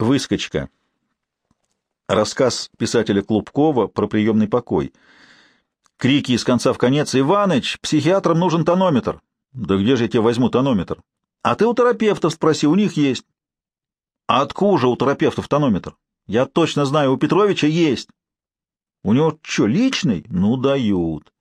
Выскочка. Рассказ писателя Клубкова про приемный покой. Крики из конца в конец. «Иваныч, психиатрам нужен тонометр!» «Да где же я тебе возьму тонометр?» «А ты у терапевтов спроси, у них есть». «А откуда у терапевтов тонометр?» «Я точно знаю, у Петровича есть». «У него что, личный?» «Ну, дают».